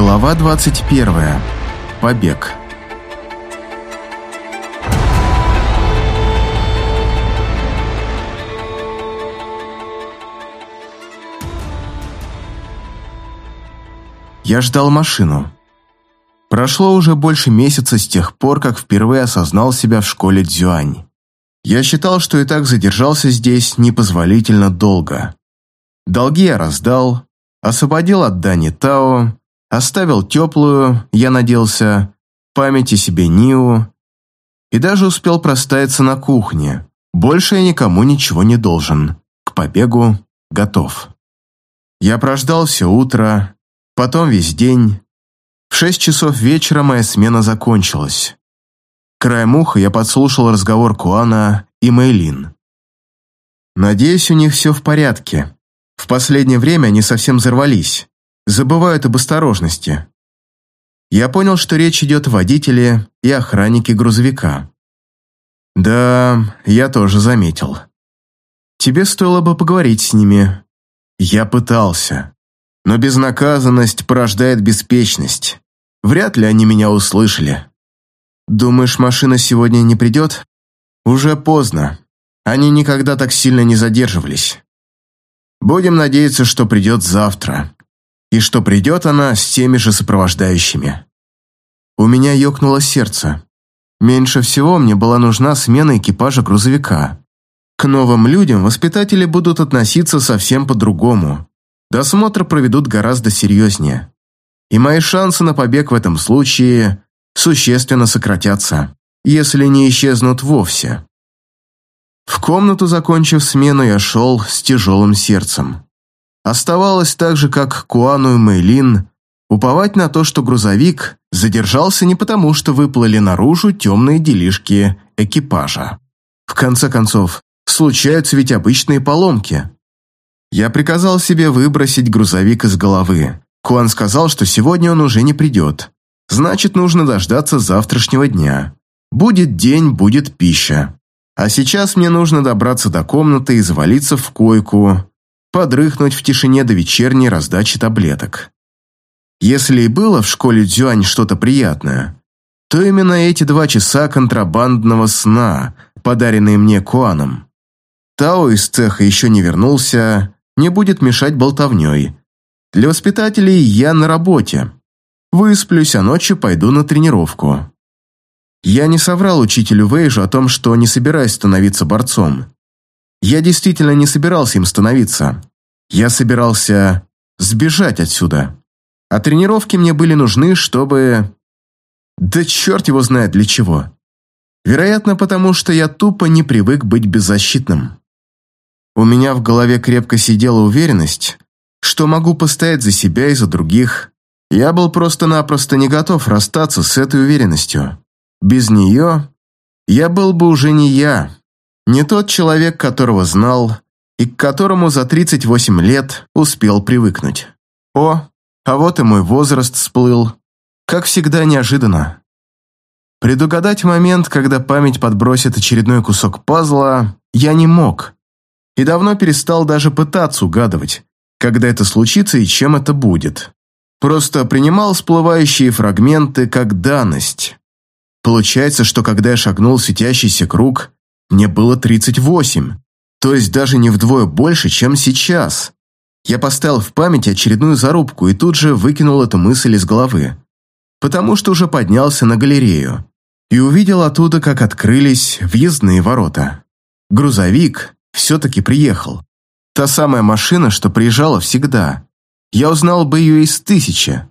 Глава 21. Побег. Я ждал машину. Прошло уже больше месяца с тех пор, как впервые осознал себя в школе Дзюань. Я считал, что и так задержался здесь непозволительно долго. Долги я раздал, освободил от Дани Тао, оставил теплую, я надеялся, памяти себе Ниу, и даже успел проставиться на кухне. Больше я никому ничего не должен. К побегу готов. Я прождал все утро, потом весь день. В шесть часов вечера моя смена закончилась. Краем уха я подслушал разговор Куана и Мэйлин. Надеюсь, у них все в порядке. В последнее время они совсем взорвались, забывают об осторожности. Я понял, что речь идет о водителе и охраннике грузовика. Да, я тоже заметил. Тебе стоило бы поговорить с ними. Я пытался. Но безнаказанность порождает беспечность. Вряд ли они меня услышали. Думаешь, машина сегодня не придет? Уже поздно. Они никогда так сильно не задерживались. Будем надеяться, что придет завтра. И что придет она с теми же сопровождающими. У меня ёкнуло сердце. Меньше всего мне была нужна смена экипажа грузовика. К новым людям воспитатели будут относиться совсем по-другому. Досмотр проведут гораздо серьезнее. И мои шансы на побег в этом случае существенно сократятся, если не исчезнут вовсе. В комнату, закончив смену, я шел с тяжелым сердцем. Оставалось так же, как Куану и Мэйлин, уповать на то, что грузовик задержался не потому, что выплыли наружу темные делишки экипажа. В конце концов, случаются ведь обычные поломки. Я приказал себе выбросить грузовик из головы. Куан сказал, что сегодня он уже не придет. Значит, нужно дождаться завтрашнего дня. Будет день, будет пища. А сейчас мне нужно добраться до комнаты и завалиться в койку, подрыхнуть в тишине до вечерней раздачи таблеток. Если и было в школе Дзюань что-то приятное, то именно эти два часа контрабандного сна, подаренные мне Куаном. Тао из цеха еще не вернулся, не будет мешать болтовней. Для воспитателей я на работе. Высплюсь, а ночью пойду на тренировку. Я не соврал учителю Вейжу о том, что не собираюсь становиться борцом. Я действительно не собирался им становиться. Я собирался сбежать отсюда. А тренировки мне были нужны, чтобы... Да черт его знает для чего. Вероятно, потому что я тупо не привык быть беззащитным. У меня в голове крепко сидела уверенность, что могу постоять за себя и за других. Я был просто-напросто не готов расстаться с этой уверенностью. Без нее я был бы уже не я, не тот человек, которого знал и к которому за 38 лет успел привыкнуть. О, а вот и мой возраст всплыл. Как всегда, неожиданно. Предугадать момент, когда память подбросит очередной кусок пазла, я не мог. И давно перестал даже пытаться угадывать, когда это случится и чем это будет. Просто принимал всплывающие фрагменты как данность. Получается, что когда я шагнул в светящийся круг, мне было 38, то есть даже не вдвое больше, чем сейчас. Я поставил в памяти очередную зарубку и тут же выкинул эту мысль из головы, потому что уже поднялся на галерею и увидел оттуда, как открылись въездные ворота. Грузовик все-таки приехал. Та самая машина, что приезжала всегда. Я узнал бы ее из тысячи.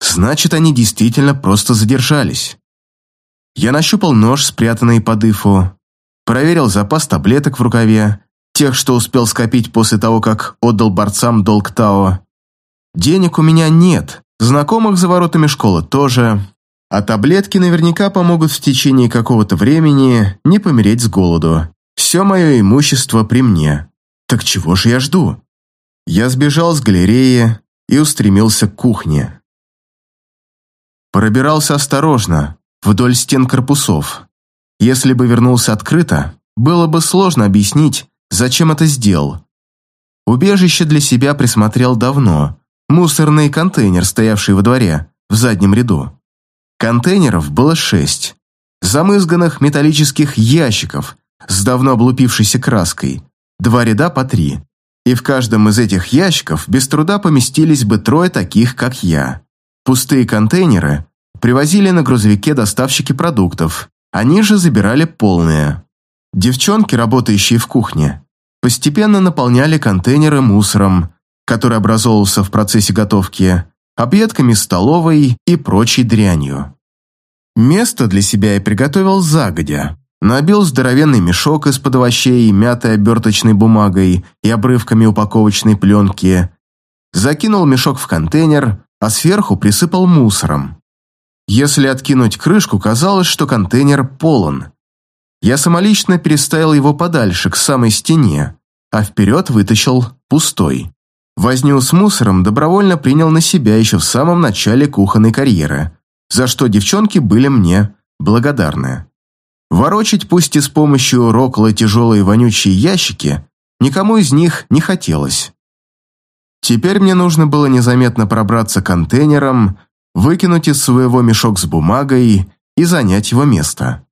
Значит, они действительно просто задержались. Я нащупал нож, спрятанный под ифу, проверил запас таблеток в рукаве, тех, что успел скопить после того, как отдал борцам долг Тао. Денег у меня нет, знакомых за воротами школы тоже, а таблетки наверняка помогут в течение какого-то времени не помереть с голоду. Все мое имущество при мне. Так чего же я жду? Я сбежал с галереи и устремился к кухне. Пробирался осторожно, вдоль стен корпусов. Если бы вернулся открыто, было бы сложно объяснить, зачем это сделал. Убежище для себя присмотрел давно, мусорный контейнер, стоявший во дворе, в заднем ряду. Контейнеров было шесть, замызганных металлических ящиков с давно облупившейся краской, два ряда по три. И в каждом из этих ящиков без труда поместились бы трое таких, как я. Пустые контейнеры привозили на грузовике доставщики продуктов, они же забирали полные. Девчонки, работающие в кухне, постепенно наполняли контейнеры мусором, который образовывался в процессе готовки, объедками столовой и прочей дрянью. Место для себя я приготовил загодя. Набил здоровенный мешок из-под овощей, мятой оберточной бумагой и обрывками упаковочной пленки. Закинул мешок в контейнер, а сверху присыпал мусором. Если откинуть крышку, казалось, что контейнер полон. Я самолично переставил его подальше, к самой стене, а вперед вытащил пустой. Возню с мусором добровольно принял на себя еще в самом начале кухонной карьеры, за что девчонки были мне благодарны. Ворочить пусть и с помощью рокла тяжелые вонючие ящики никому из них не хотелось. Теперь мне нужно было незаметно пробраться к контейнерам, выкинуть из своего мешок с бумагой и занять его место.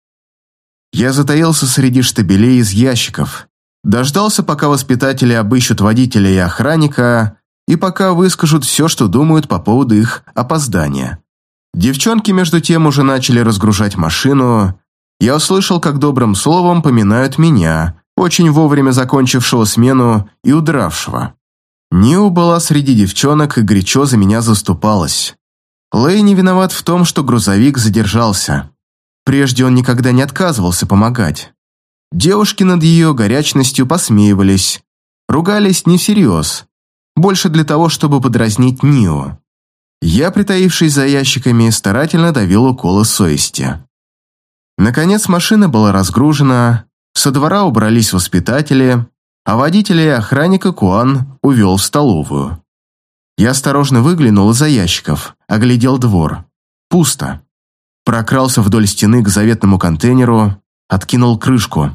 Я затаился среди штабелей из ящиков, дождался, пока воспитатели обыщут водителя и охранника, и пока выскажут все, что думают по поводу их опоздания. Девчонки, между тем, уже начали разгружать машину, я услышал, как добрым словом поминают меня, очень вовремя закончившего смену и удравшего. Ниу была среди девчонок и горячо за меня заступалась. Лэй не виноват в том, что грузовик задержался. Прежде он никогда не отказывался помогать. Девушки над ее горячностью посмеивались, ругались не всерьез, больше для того, чтобы подразнить Нио. Я, притаившись за ящиками, старательно давил уколы совести. Наконец машина была разгружена, со двора убрались воспитатели, а водителя и охранника Куан увел в столовую. Я осторожно выглянул из-за ящиков, оглядел двор. Пусто. Прокрался вдоль стены к заветному контейнеру, откинул крышку.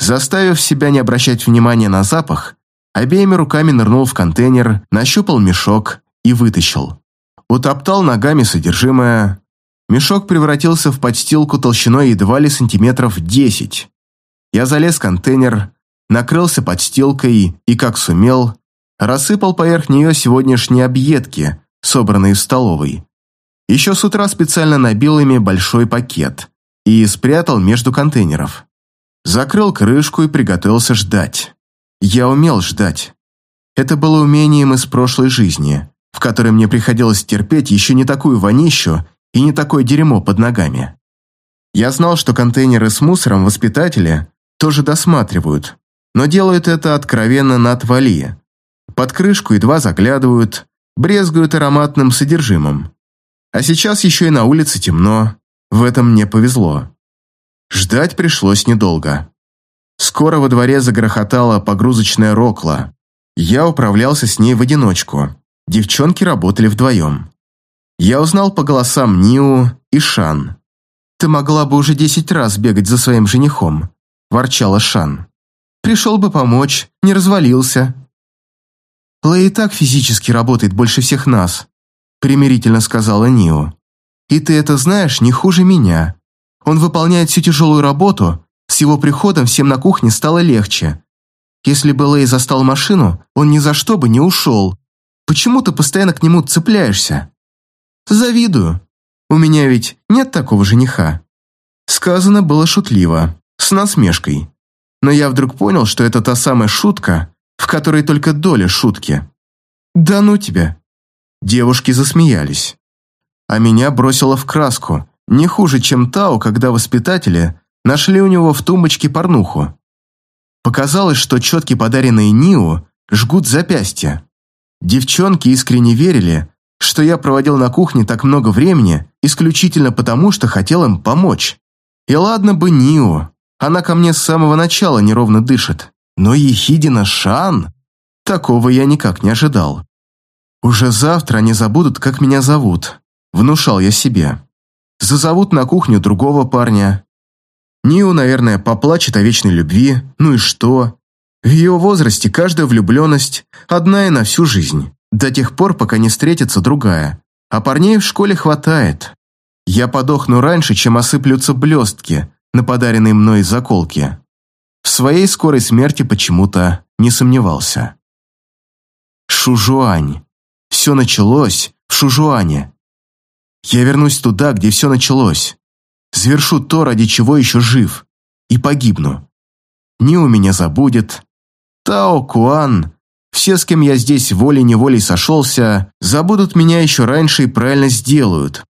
Заставив себя не обращать внимания на запах, обеими руками нырнул в контейнер, нащупал мешок и вытащил. Утоптал ногами содержимое, Мешок превратился в подстилку толщиной едва ли сантиметров десять. Я залез в контейнер, накрылся подстилкой и, как сумел, рассыпал поверх нее сегодняшние объедки, собранные в столовой. Еще с утра специально набил ими большой пакет и спрятал между контейнеров. Закрыл крышку и приготовился ждать. Я умел ждать. Это было умением из прошлой жизни, в которой мне приходилось терпеть еще не такую вонищу и не такое дерьмо под ногами. Я знал, что контейнеры с мусором воспитатели тоже досматривают, но делают это откровенно на отвали. Под крышку едва заглядывают, брезгуют ароматным содержимым. А сейчас еще и на улице темно, в этом мне повезло. Ждать пришлось недолго. Скоро во дворе загрохотала погрузочная рокла. Я управлялся с ней в одиночку. Девчонки работали вдвоем. Я узнал по голосам Ниу и Шан. «Ты могла бы уже десять раз бегать за своим женихом», – ворчала Шан. «Пришел бы помочь, не развалился». «Лэй и так физически работает больше всех нас», – примирительно сказала Нио. «И ты это знаешь не хуже меня. Он выполняет всю тяжелую работу, с его приходом всем на кухне стало легче. Если бы Лэй застал машину, он ни за что бы не ушел. Почему ты постоянно к нему цепляешься?» Завидую. У меня ведь нет такого жениха. Сказано было шутливо, с насмешкой. Но я вдруг понял, что это та самая шутка, в которой только доля шутки. Да ну тебя. Девушки засмеялись. А меня бросило в краску, не хуже, чем Тао, когда воспитатели нашли у него в тумбочке порнуху. Показалось, что четки, подаренные Нио, жгут запястья. Девчонки искренне верили, что я проводил на кухне так много времени исключительно потому, что хотел им помочь. И ладно бы Нио, она ко мне с самого начала неровно дышит, но Ехидина Шан, такого я никак не ожидал. Уже завтра они забудут, как меня зовут, внушал я себе. Зазовут на кухню другого парня. Нио, наверное, поплачет о вечной любви, ну и что? В ее возрасте каждая влюбленность одна и на всю жизнь. До тех пор, пока не встретится другая. А парней в школе хватает. Я подохну раньше, чем осыплются блестки на подаренные мной заколки. В своей скорой смерти почему-то не сомневался. Шужуань. Все началось в Шужуане. Я вернусь туда, где все началось. Завершу то, ради чего еще жив. И погибну. Ни у меня забудет. Тао Куан, все, с кем я здесь волей-неволей сошелся, забудут меня еще раньше и правильно сделают.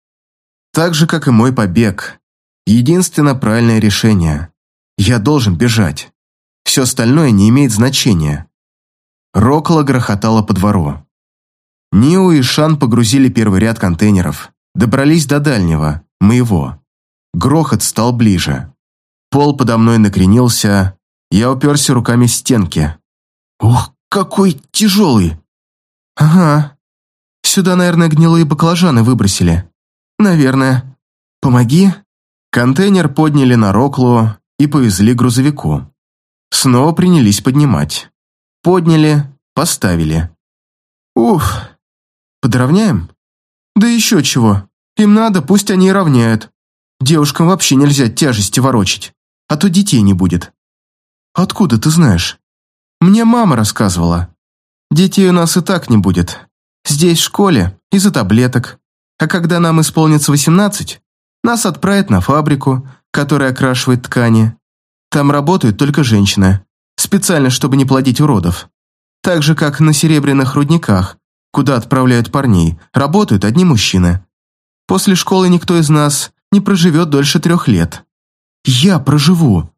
Так же, как и мой побег. Единственно правильное решение. Я должен бежать. Все остальное не имеет значения. Рокла грохотала по двору. Ниу и Шан погрузили первый ряд контейнеров. Добрались до дальнего, моего. Грохот стал ближе. Пол подо мной накренился, я уперся руками в стенки. Ух, какой тяжелый! Ага. Сюда, наверное, гнилые баклажаны выбросили. Наверное. Помоги. Контейнер подняли на Роклу и повезли к грузовику. Снова принялись поднимать. Подняли, поставили. Уф. Подровняем? Да еще чего. Им надо, пусть они и равняют. Девушкам вообще нельзя тяжести ворочить, а то детей не будет. Откуда ты знаешь? Мне мама рассказывала. Детей у нас и так не будет. Здесь в школе, из-за таблеток. А когда нам исполнится восемнадцать, нас отправят на фабрику, которая окрашивает ткани. Там работают только женщины, специально, чтобы не плодить уродов. Так же, как на серебряных рудниках, куда отправляют парней, работают одни мужчины. После школы никто из нас не проживет дольше трех лет. Я проживу.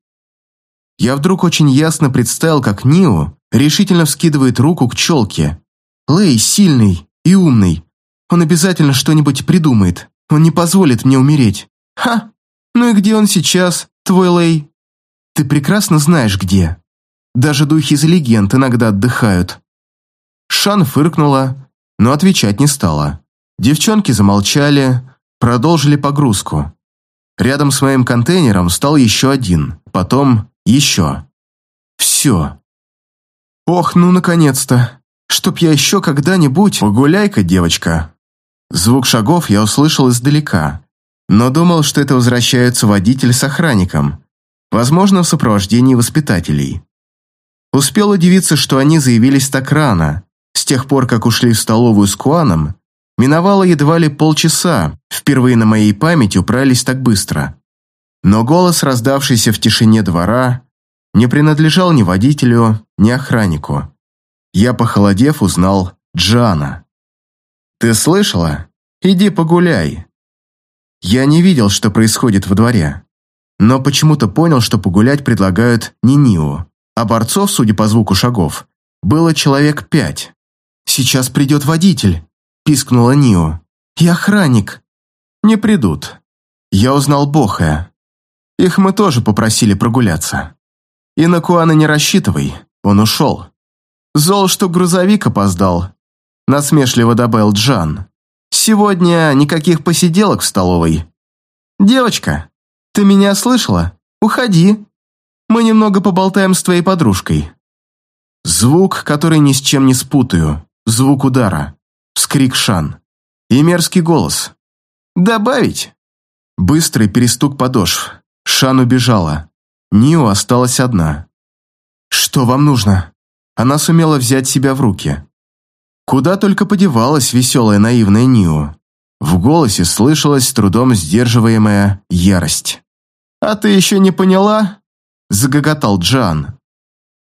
Я вдруг очень ясно представил, как Нио решительно вскидывает руку к челке. Лэй сильный и умный. Он обязательно что-нибудь придумает. Он не позволит мне умереть. Ха! Ну и где он сейчас, твой Лэй? Ты прекрасно знаешь, где. Даже духи из легенд иногда отдыхают. Шан фыркнула, но отвечать не стала. Девчонки замолчали, продолжили погрузку. Рядом с моим контейнером стал еще один, потом еще. Все. Ох, ну наконец-то. Чтоб я еще когда-нибудь... Погуляй-ка, девочка. Звук шагов я услышал издалека, но думал, что это возвращается водитель с охранником, возможно, в сопровождении воспитателей. Успел удивиться, что они заявились так рано. С тех пор, как ушли в столовую с Куаном, миновало едва ли полчаса, впервые на моей памяти управились так быстро. Но голос, раздавшийся в тишине двора, не принадлежал ни водителю, ни охраннику. Я, похолодев, узнал Джана. «Ты слышала? Иди погуляй». Я не видел, что происходит во дворе, но почему-то понял, что погулять предлагают не Нио а борцов, судя по звуку шагов, было человек пять. «Сейчас придет водитель», – пискнула Нио. «И охранник». «Не придут». Я узнал Бохая. Их мы тоже попросили прогуляться. И на Куана не рассчитывай, он ушел. Зол, что грузовик опоздал. Насмешливо добавил Джан. Сегодня никаких посиделок в столовой. Девочка, ты меня слышала? Уходи. Мы немного поболтаем с твоей подружкой». Звук, который ни с чем не спутаю. Звук удара. Вскрик Шан. И мерзкий голос. «Добавить?» Быстрый перестук подошв. Шан убежала. Нио осталась одна. «Что вам нужно?» Она сумела взять себя в руки. Куда только подевалась веселая наивная Нио. В голосе слышалась трудом сдерживаемая ярость. «А ты еще не поняла?» загоготал Джан.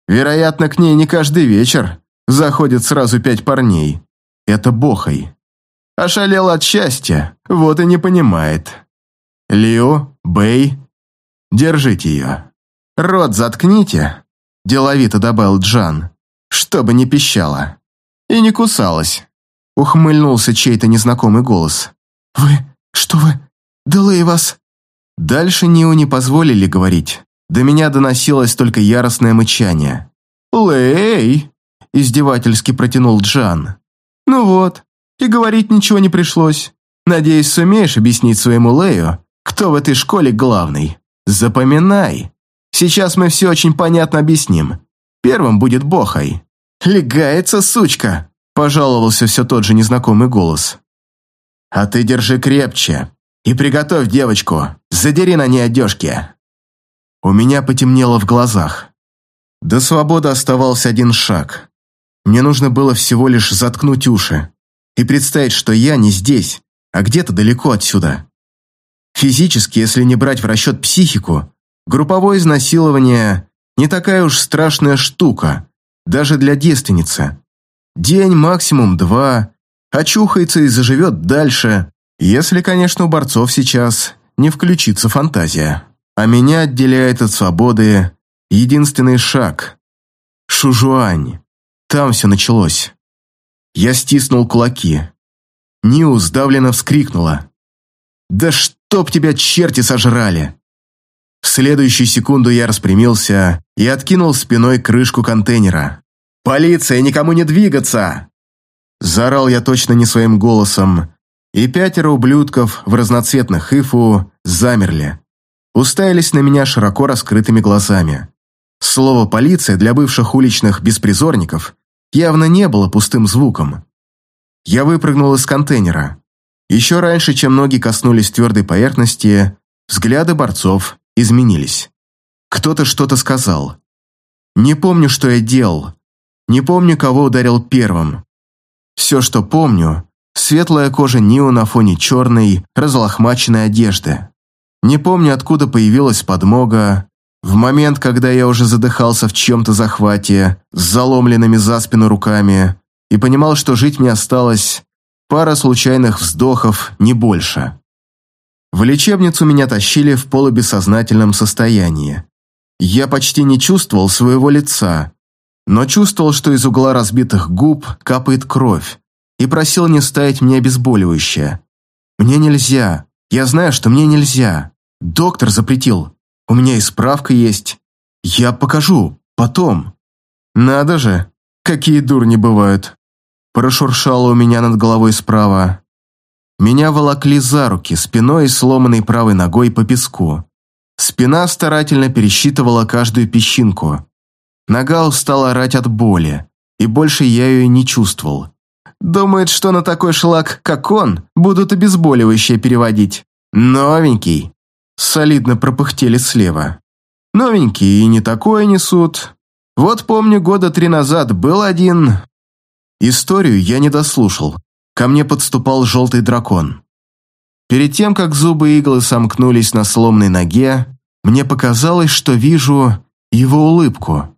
Вероятно, к ней не каждый вечер заходит сразу пять парней. Это Бохой. Ошалел от счастья, вот и не понимает. Лио, Бэй, держите ее. Рот заткните, деловито добавил Джан, чтобы не пищала. И не кусалась. Ухмыльнулся чей-то незнакомый голос. «Вы... что вы... Делэй вас...» Дальше Нио не позволили говорить. До меня доносилось только яростное мычание. «Лэй!» – издевательски протянул Джан. «Ну вот, и говорить ничего не пришлось. Надеюсь, сумеешь объяснить своему Лэю, кто в этой школе главный. Запоминай. Сейчас мы все очень понятно объясним. Первым будет Бохай. Легается, сучка!» – Пожаловался все тот же незнакомый голос. «А ты держи крепче и приготовь девочку, задери на ней одежки». У меня потемнело в глазах. До свободы оставался один шаг. Мне нужно было всего лишь заткнуть уши и представить, что я не здесь, а где-то далеко отсюда. Физически, если не брать в расчет психику, групповое изнасилование не такая уж страшная штука, даже для девственницы. День, максимум два, очухается и заживет дальше, если, конечно, у борцов сейчас не включится фантазия. А меня отделяет от свободы единственный шаг. Шужуань. Там все началось. Я стиснул кулаки. Ниу сдавленно вскрикнула. «Да чтоб тебя черти сожрали!» В следующую секунду я распрямился и откинул спиной крышку контейнера. «Полиция, никому не двигаться!» Заорал я точно не своим голосом, и пятеро ублюдков в разноцветных ифу замерли. Уставились на меня широко раскрытыми глазами. Слово «полиция» для бывших уличных беспризорников явно не было пустым звуком. Я выпрыгнул из контейнера. Еще раньше, чем ноги коснулись твердой поверхности, взгляды борцов изменились. Кто-то что-то сказал. Не помню, что я делал. Не помню, кого ударил первым. Все, что помню, светлая кожа Нио на фоне черной, разлохмаченной одежды. Не помню, откуда появилась подмога. В момент, когда я уже задыхался в чем-то захвате, с заломленными за спину руками, и понимал, что жить мне осталось пара случайных вздохов, не больше. В лечебницу меня тащили в полубессознательном состоянии. Я почти не чувствовал своего лица, но чувствовал, что из угла разбитых губ капает кровь, и просил не ставить мне обезболивающее. Мне нельзя, я знаю, что мне нельзя. Доктор запретил. У меня и справка есть. Я покажу, потом. Надо же, какие дурни бывают. Прошуршало у меня над головой справа. Меня волокли за руки, спиной и сломанной правой ногой по песку. Спина старательно пересчитывала каждую песчинку. Нога устала орать от боли, и больше я ее не чувствовал. Думает, что на такой шлак, как он, будут обезболивающее переводить. Новенький. Солидно пропыхтели слева. Новенький и не такое несут. Вот помню, года три назад был один... Историю я не дослушал. Ко мне подступал желтый дракон. Перед тем, как зубы иглы сомкнулись на сломной ноге, мне показалось, что вижу его улыбку.